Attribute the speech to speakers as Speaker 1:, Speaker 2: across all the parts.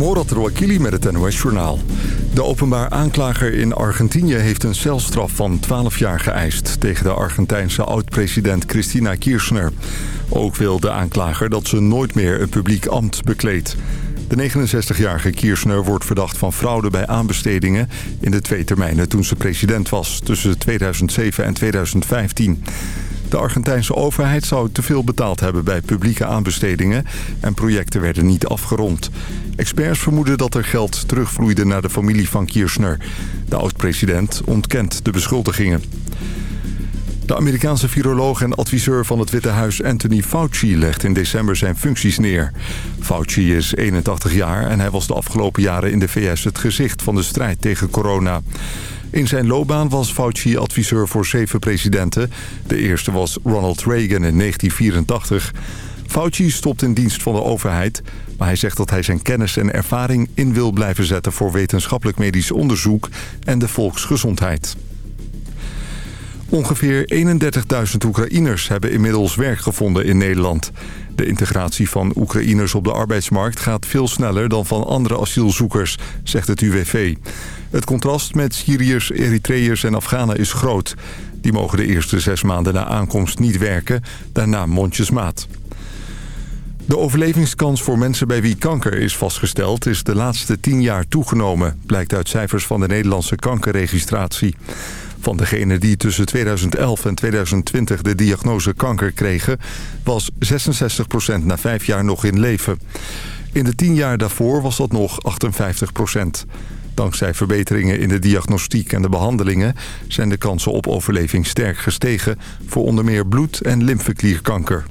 Speaker 1: Morat Rouakili met het NOS Journaal. De openbaar aanklager in Argentinië heeft een celstraf van 12 jaar geëist... tegen de Argentijnse oud-president Cristina Kirchner. Ook wil de aanklager dat ze nooit meer een publiek ambt bekleedt. De 69-jarige Kirchner wordt verdacht van fraude bij aanbestedingen... in de twee termijnen toen ze president was, tussen 2007 en 2015... De Argentijnse overheid zou te veel betaald hebben bij publieke aanbestedingen en projecten werden niet afgerond. Experts vermoeden dat er geld terugvloeide naar de familie van Kirchner. De oud-president ontkent de beschuldigingen. De Amerikaanse viroloog en adviseur van het Witte Huis Anthony Fauci legt in december zijn functies neer. Fauci is 81 jaar en hij was de afgelopen jaren in de VS het gezicht van de strijd tegen corona. In zijn loopbaan was Fauci adviseur voor zeven presidenten. De eerste was Ronald Reagan in 1984. Fauci stopt in dienst van de overheid... maar hij zegt dat hij zijn kennis en ervaring in wil blijven zetten... voor wetenschappelijk medisch onderzoek en de volksgezondheid. Ongeveer 31.000 Oekraïners hebben inmiddels werk gevonden in Nederland. De integratie van Oekraïners op de arbeidsmarkt gaat veel sneller dan van andere asielzoekers, zegt het UWV. Het contrast met Syriërs, Eritreërs en Afghanen is groot. Die mogen de eerste zes maanden na aankomst niet werken, daarna mondjesmaat. De overlevingskans voor mensen bij wie kanker is vastgesteld... is de laatste tien jaar toegenomen, blijkt uit cijfers van de Nederlandse kankerregistratie. Van degenen die tussen 2011 en 2020 de diagnose kanker kregen... was 66% na vijf jaar nog in leven. In de tien jaar daarvoor was dat nog 58 Dankzij verbeteringen in de diagnostiek en de behandelingen... zijn de kansen op overleving sterk gestegen... voor onder meer bloed- en lymfeklierkanker.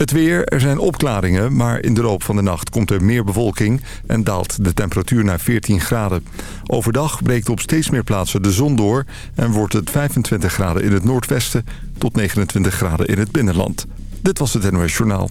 Speaker 1: Het weer, er zijn opklaringen, maar in de loop van de nacht komt er meer bewolking... en daalt de temperatuur naar 14 graden. Overdag breekt op steeds meer plaatsen de zon door... en wordt het 25 graden in het noordwesten tot 29 graden in het binnenland. Dit was het NOS Journaal.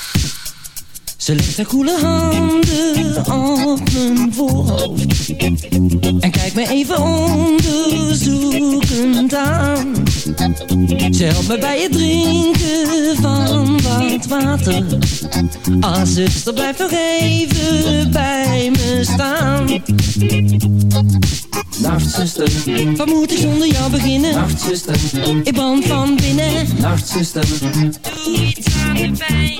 Speaker 2: Ze legt haar koele handen op mijn voorhoofd. En kijkt me even onderzoekend aan. Ze helpt me bij het drinken van wat water. Ah zuster blijf nog even bij me staan.
Speaker 3: Nachtzuster,
Speaker 2: Wat moet ik zonder jou beginnen?
Speaker 3: nachtzuster,
Speaker 2: Ik brand van binnen.
Speaker 3: Nachtzuster,
Speaker 2: Doe iets aan de pijn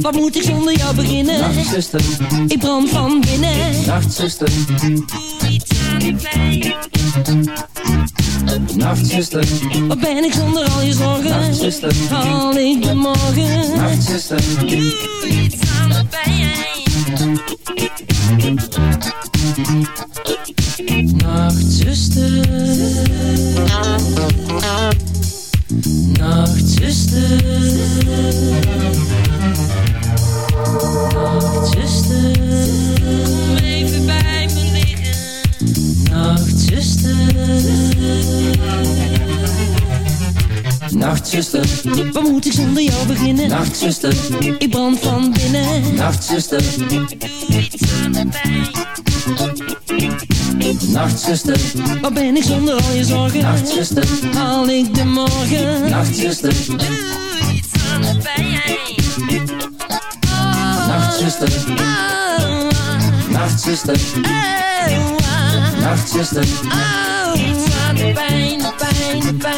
Speaker 2: Wat moet ik zonder jou beginnen?
Speaker 3: nachtzuster,
Speaker 2: Ik brand van binnen.
Speaker 3: Nachtzuster,
Speaker 2: Doe aan
Speaker 3: nachtzuster,
Speaker 2: Wat ben ik zonder al je zorgen?
Speaker 3: nachtzuster,
Speaker 2: Haal ik de morgen?
Speaker 3: nachtzuster,
Speaker 2: Doe iets aan de pijn. Nachtzuster. Nachtzuster Nachtzuster, waar moet ik zonder jou beginnen?
Speaker 3: Nachtzuster,
Speaker 2: ik brand van binnen.
Speaker 3: Nachtzuster, ik
Speaker 2: doe iets aan.
Speaker 3: Nachtzuster,
Speaker 2: waar ben ik zonder al je zorgen?
Speaker 3: Nachtzuster,
Speaker 2: haal ik de morgen?
Speaker 3: Nachtzuster,
Speaker 2: doe iets aan de pijn.
Speaker 3: Nachtzuster. Nachtzuster. Nachtzuster,
Speaker 2: oh. Iets aan de pijn, pijn, de pijn.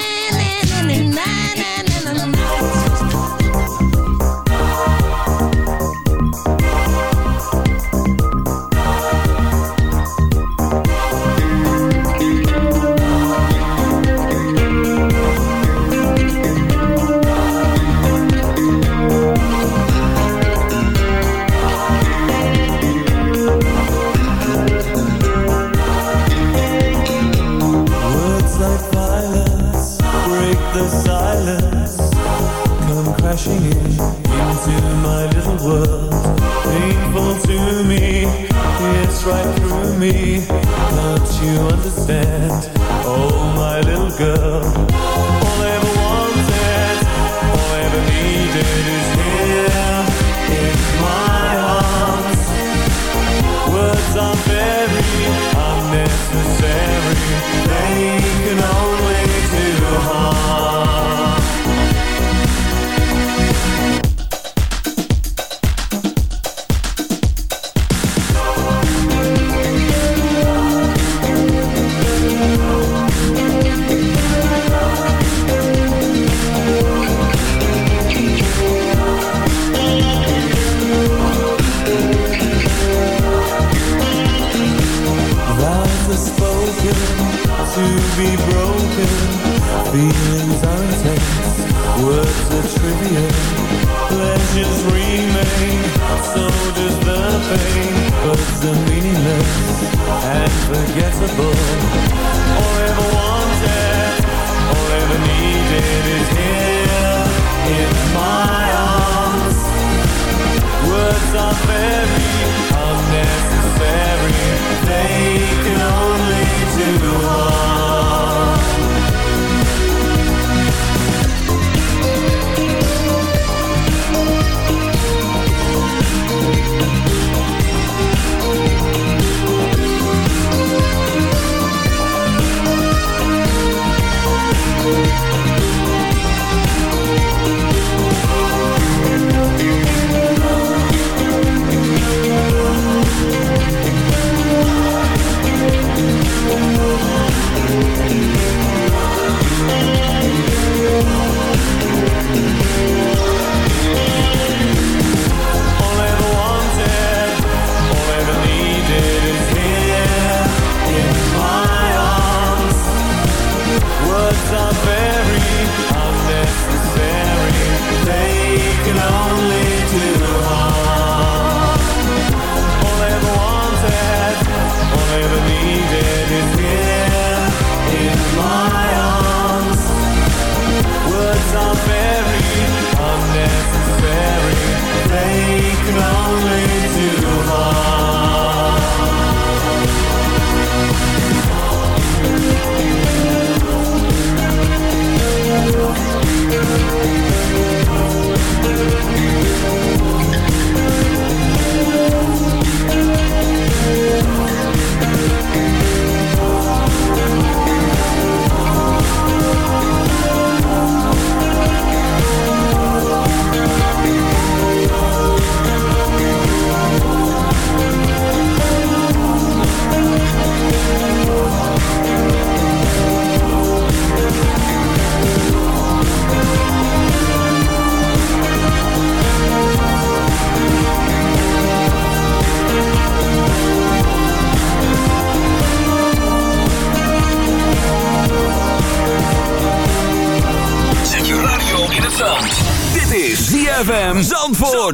Speaker 4: unforgettable. very they can only do harm. I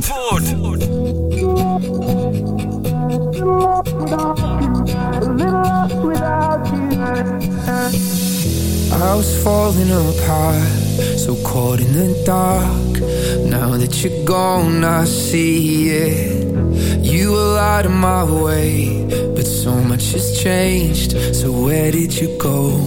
Speaker 5: was falling apart, so caught in the dark. Now that you're gone, I see it. You were out of my way, but so much has changed. So, where did you go?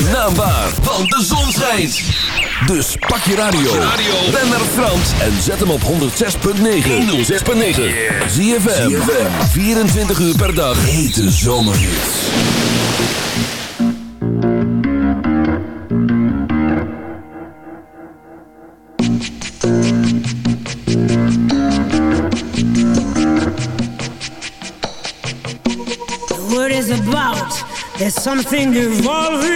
Speaker 6: zijn naam want de zon schijnt. Dus pak je radio, ben naar Frans en zet hem op 106.9. 106.9. Zie je 24 uur per dag. Hete zomerhits.
Speaker 7: The word is about. There's something evolving.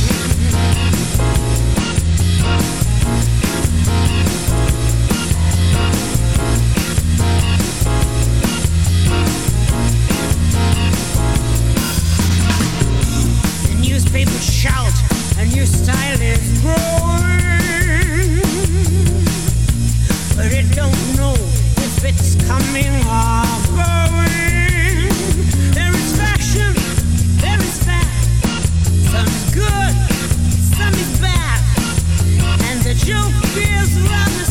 Speaker 7: show is
Speaker 8: running.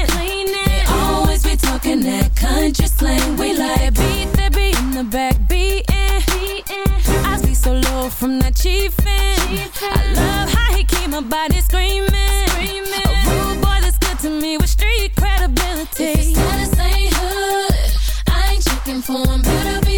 Speaker 9: talking that country slang. We like beat the beat in the back beating. I see so low from that chiefin. I love how he keep my body screaming. A rude boy that's good to me with street credibility. If his status ain't hood, I ain't checking for him. Better be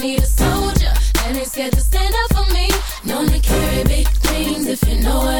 Speaker 9: Need a soldier that ain't scared to stand up for me. Known to carry big things if you know what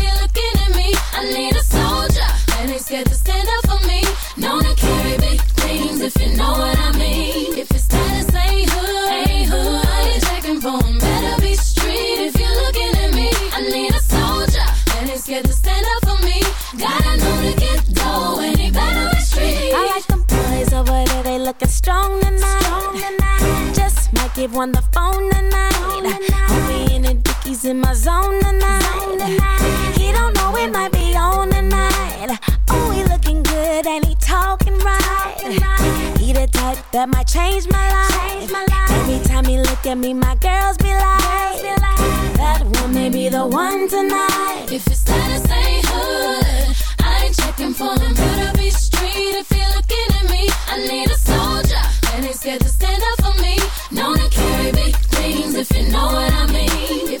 Speaker 9: I need a soldier that ain't scared to stand up for me. Known to carry big things if you know what I mean. If it's status ain't hood, ain't hood, I ain't checking for them. Better be street if you're looking at me. I need a soldier that ain't scared to stand up for me. Gotta know to get dough and he better be street.
Speaker 10: I like them boys over there, they looking strong tonight. Just might give one the phone tonight. Homie in the dickies in my zone tonight. That might change my life. Every time he look at me, my girls be like, that one may be the one tonight.
Speaker 9: If it's status ain't hood, I ain't checking for them. Better be street if you're looking at me. I need a soldier that ain't scared to stand up for me. Known to carry big things if you know what I mean. If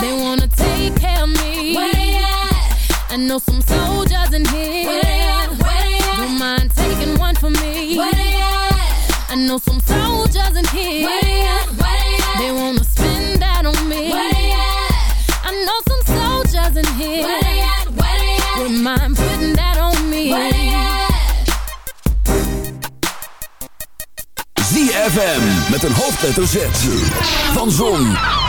Speaker 10: They wanna take care of me.
Speaker 9: Where they at?
Speaker 10: I know some soldiers in here.
Speaker 9: Where they at? Where they at?
Speaker 10: Don't mind taking one for me.
Speaker 9: Where they at?
Speaker 10: I know some soldiers in here.
Speaker 9: Where they at? Where they at?
Speaker 10: They wanna spend that on me.
Speaker 9: Where they at?
Speaker 10: I know some soldiers in here.
Speaker 9: Where they at? Where they at?
Speaker 10: Wouldn't mind putting that on me.
Speaker 9: Where they at?
Speaker 6: ZFM met een hoofdletter Z. Van Zon,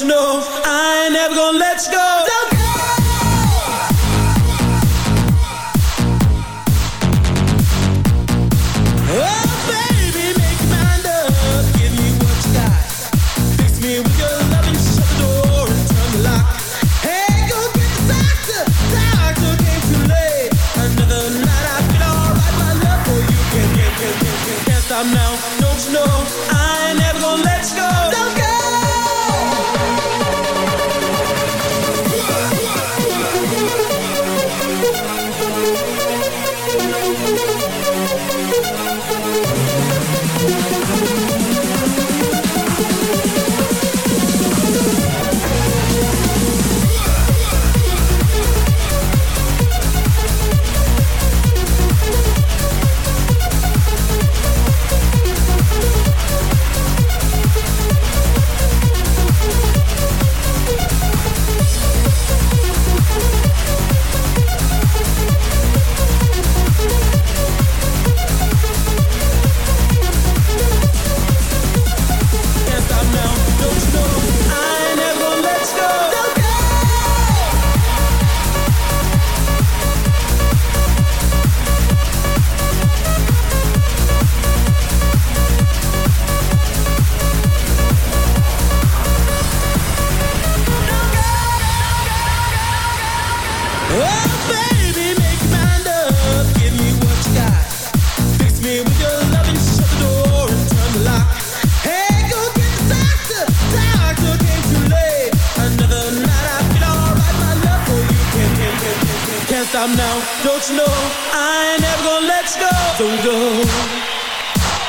Speaker 11: don't
Speaker 4: know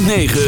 Speaker 12: 9.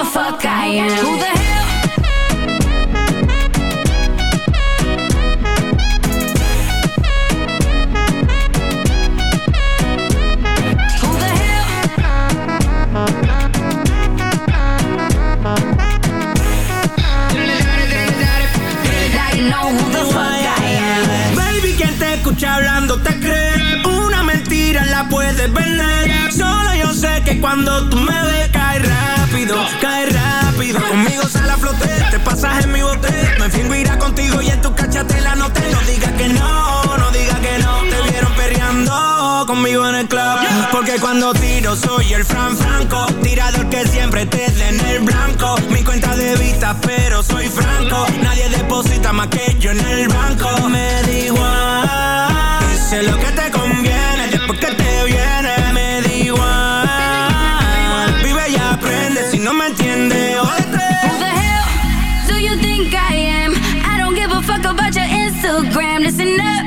Speaker 13: the fuck I am.
Speaker 12: Hablando te crees Una mentira la puedes vender Solo yo sé que cuando tú me ves Porque cuando tiro soy el Fran Franco. Tirador que siempre te den en el blanco. Mi cuenta de vista, pero soy franco. Nadie deposita más que yo en el banco. Me da igual. Sé lo que te conviene después que te viene. Me da igual. Vive y aprende si no me entiendes. Jódete.
Speaker 13: Who the hell do you think I am? I don't give a fuck about your Instagram. Listen up,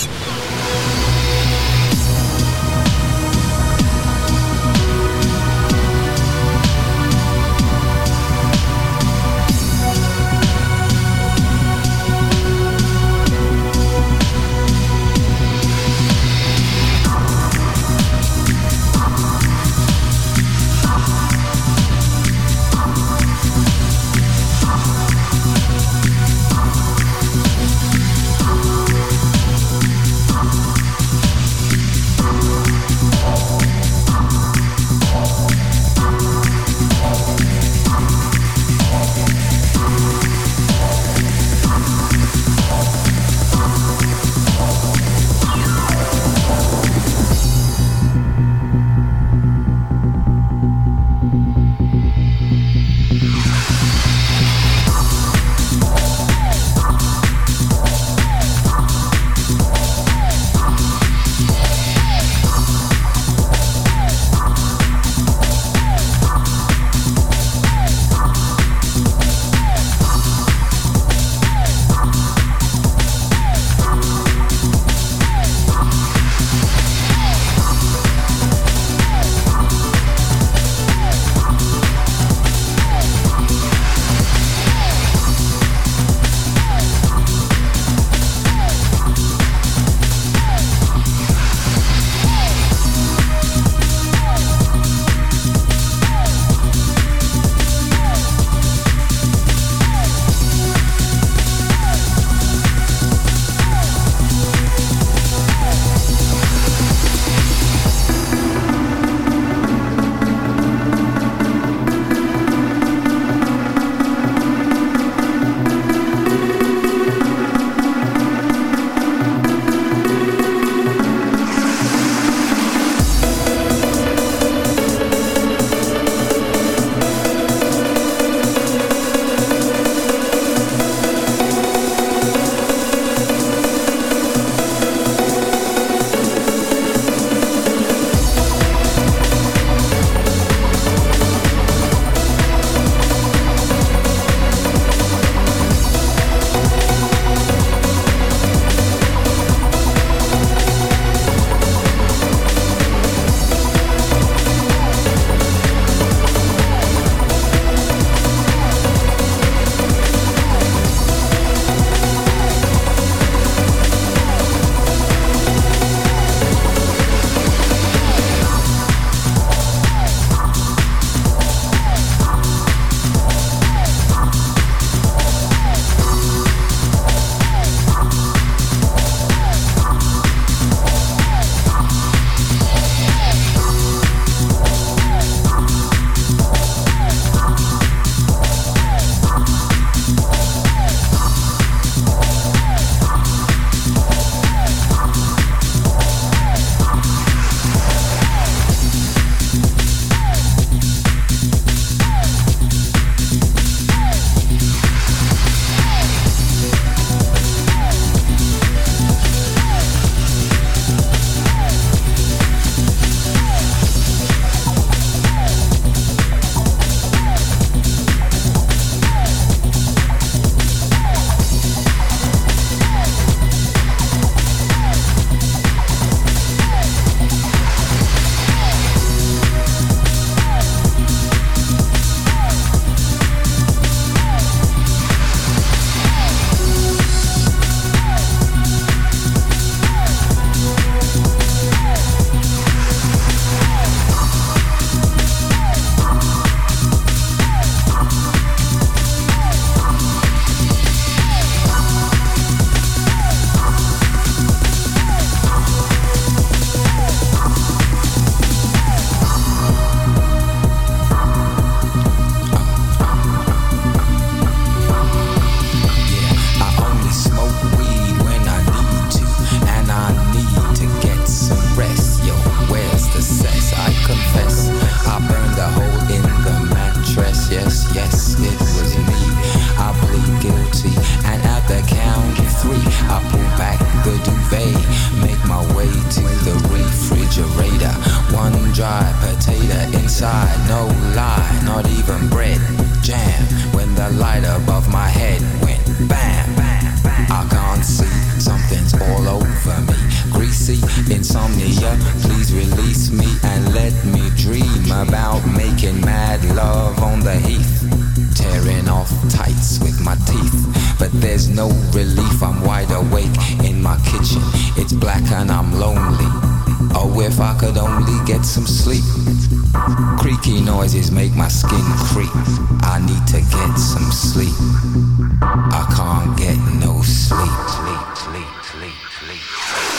Speaker 14: I need to get some sleep. I can't get no sleep. sleep, sleep, sleep, sleep.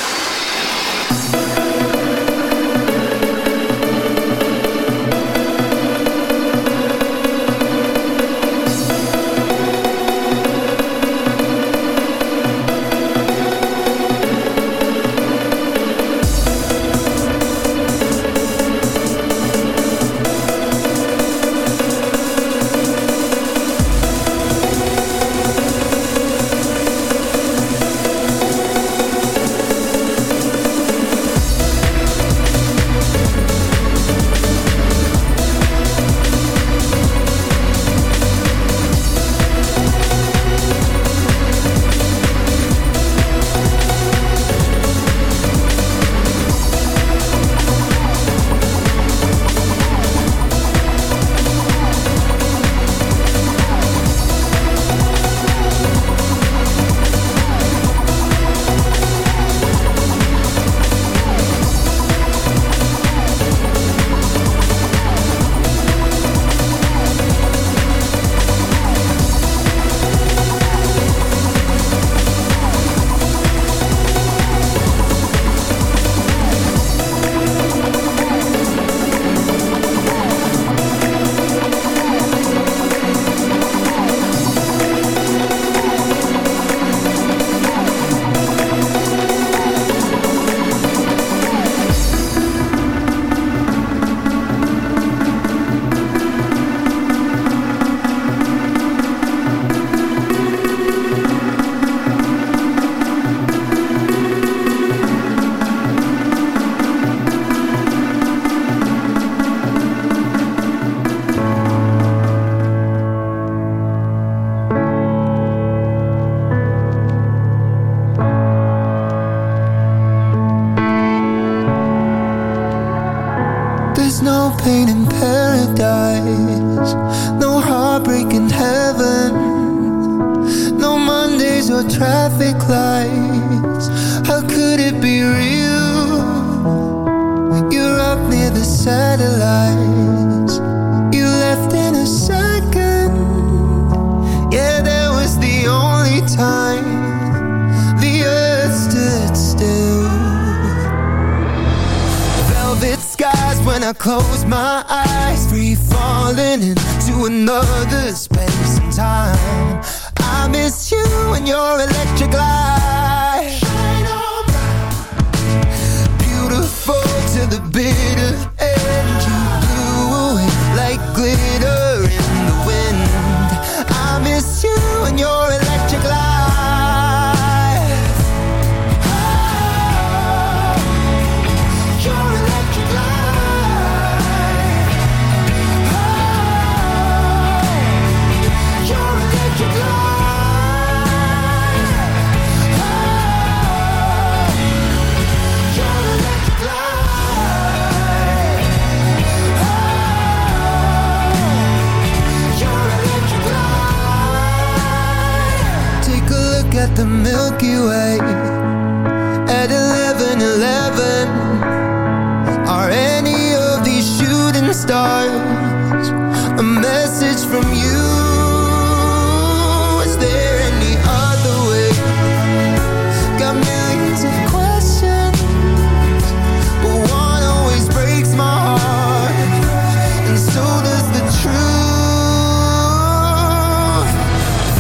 Speaker 15: and so there's been true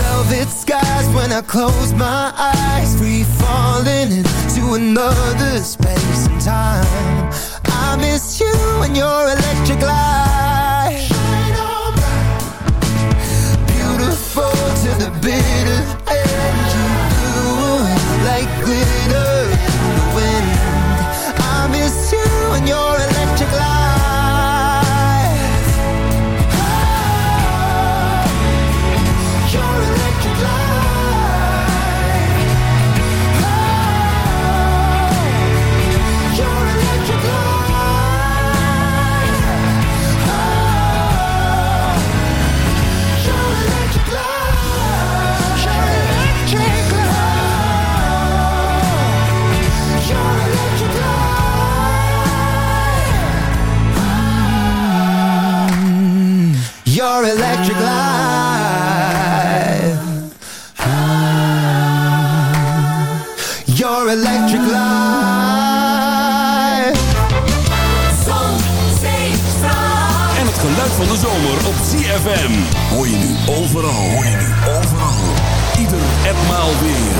Speaker 15: velvet skies when i close my eyes Free falling into another space and time. I miss you and your electric light. the bitter.
Speaker 14: Life.
Speaker 6: Zon, zee, strand. En het geluid van de zomer op ZFM. Hoor je nu overal. Hoor je nu overal. Ieder etmaal weer.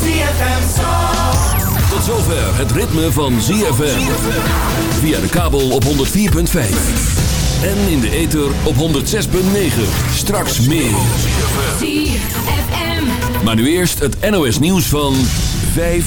Speaker 16: ZFM Zon.
Speaker 6: Tot zover het ritme van ZFM. Via de kabel op 104.5. En in de ether op 106.9. Straks meer.
Speaker 9: ZFM.
Speaker 6: Maar nu eerst het NOS nieuws van 5